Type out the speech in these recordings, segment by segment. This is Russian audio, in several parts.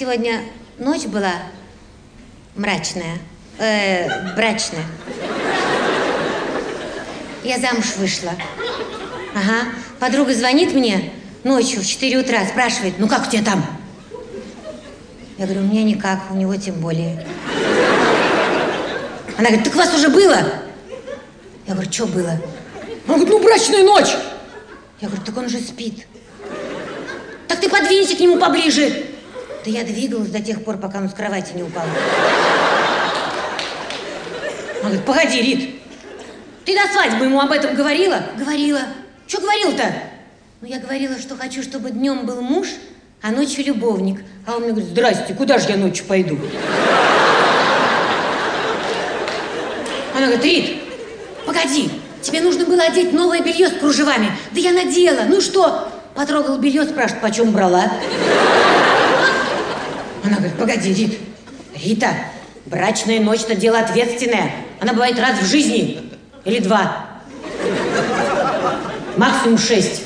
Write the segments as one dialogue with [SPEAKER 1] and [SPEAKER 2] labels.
[SPEAKER 1] сегодня ночь была мрачная, э, брачная. Я замуж вышла. Ага. Подруга звонит мне ночью в 4 утра, спрашивает, ну как у тебя там? Я говорю, у меня никак, у него тем более. Она говорит, так у вас уже было? Я говорю, что было?
[SPEAKER 2] Она говорит, ну брачная ночь.
[SPEAKER 1] Я говорю, так он же спит. Так ты подвинься к нему поближе. Да я двигалась до тех пор, пока он с кровати не упал.
[SPEAKER 2] Она говорит, погоди, Рит, ты до свадьбы ему об этом говорила?
[SPEAKER 1] Говорила.
[SPEAKER 2] Что говорил-то?
[SPEAKER 1] Ну, я говорила, что хочу, чтобы днем был муж, а ночью любовник.
[SPEAKER 2] А он мне говорит, здрасте, куда же я ночью пойду? Она говорит, Рит, погоди, тебе нужно было одеть новое белье с кружевами. Да я надела. Ну что? Потрогал белье, спрашивает, почем брала? Она говорит, погоди, Рит. Рита, брачная ночь-то дело ответственное. Она бывает раз в жизни. Или два. Максимум шесть.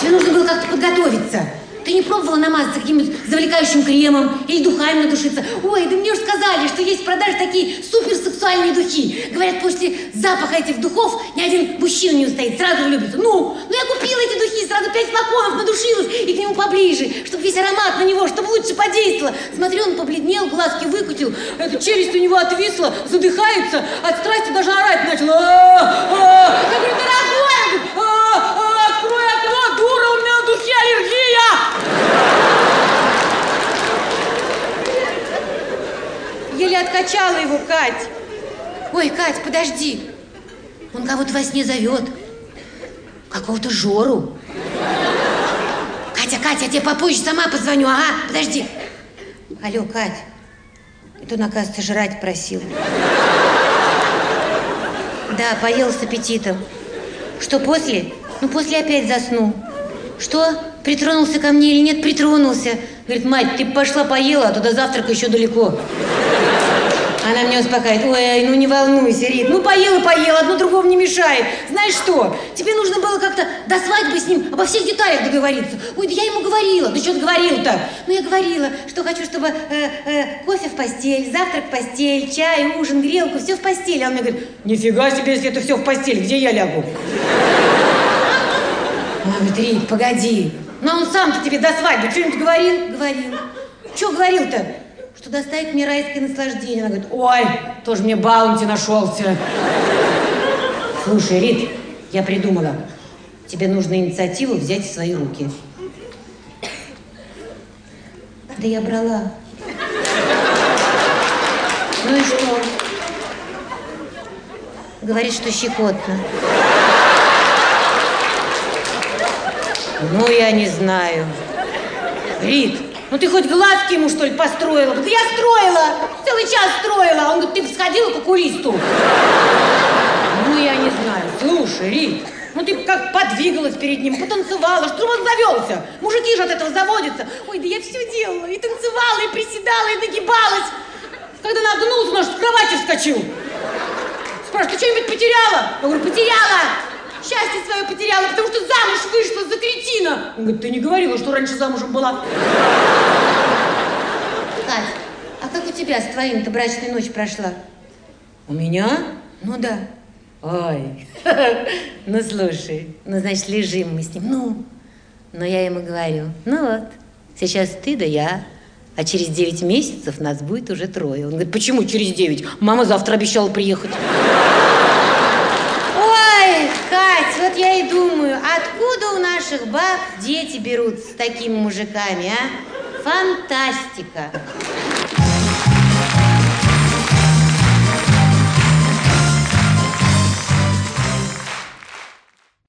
[SPEAKER 1] Тебе нужно было как-то подготовиться. Ты не пробовала намазаться каким-нибудь завлекающим кремом или духами надушиться? Ой, да мне уж сказали, что есть в продаже такие суперсексуальные духи. Говорят, после запаха этих духов ни один мужчина не устоит, сразу влюбится. Ну, ну я купила эти духи, сразу пять флаконов надушилась и к нему поближе, чтобы весь аромат на него, чтобы лучше подействовало. Смотрю, он побледнел, глазки выкутил,
[SPEAKER 2] эта челюсть у него отвисла, задыхается, от страсти даже орать начал. Я говорю,
[SPEAKER 1] Еле откачала его, Кать. Ой, Кать, подожди. Он кого-то во сне зовет. Какого-то Жору. Катя, Катя, я тебе попозже сама позвоню. Ага, подожди. Алло, Кать. Это он, оказывается, жрать просил. Да, поел с аппетитом. Что после? Ну, после опять заснул. Что? Притронулся ко мне или нет? Притронулся. Говорит, мать, ты пошла поела, а туда завтрака еще далеко. Она меня успокаивает. Ой, ну не волнуйся, Рит. Ну поела, поела, одно другому не мешает. Знаешь что, тебе нужно было как-то до свадьбы с ним обо всех деталях договориться. Ой, да я ему говорила. Да что ты говорил-то? Ну я говорила, что хочу, чтобы э, э, кофе в постель, завтрак в постель, чай, ужин, грелку, все в постели. А он мне говорит,
[SPEAKER 2] нифига себе, если это все в постель, где я лягу?
[SPEAKER 1] Она говорит, Рит, погоди. Ну он сам-то тебе до свадьбы что-нибудь говорил? Говорил. Что говорил-то? Что доставит мне райское наслаждение. Она говорит,
[SPEAKER 2] ой, тоже мне баунти нашелся. Слушай, Рит, я придумала. Тебе нужно инициативу взять в свои руки.
[SPEAKER 1] Да я брала. Ну и что? Говорит, что щекотно.
[SPEAKER 2] Ну, я не знаю. Рит, ну ты хоть глазки ему, что ли, построила? Да я строила, целый час строила. Он говорит, ты сходила к окулисту. Ну, я не знаю. Слушай, Рит, ну ты как подвигалась перед ним, потанцевала, что он завелся. Мужики же от этого заводятся. Ой, да я все делала, и танцевала, и приседала, и нагибалась. Когда нагнулся, наш с кровати вскочил. Спрашивает, ты что-нибудь потеряла? Я говорю, потеряла. Счастье свое потеряла, потому что замуж вышла за кретина. Он говорит, ты не говорила, что раньше замужем была.
[SPEAKER 1] Кать, а как у тебя с твоим-то брачная ночь прошла?
[SPEAKER 2] У меня?
[SPEAKER 1] Ну да.
[SPEAKER 2] Ой, ну слушай,
[SPEAKER 1] ну значит лежим мы с ним. Ну, но я ему говорю, ну вот, сейчас ты да я, а через 9 месяцев нас будет уже трое.
[SPEAKER 2] Он говорит, почему через 9? Мама завтра обещала приехать.
[SPEAKER 1] вот я и думаю, откуда у наших баб дети берут с такими мужиками, а? Фантастика!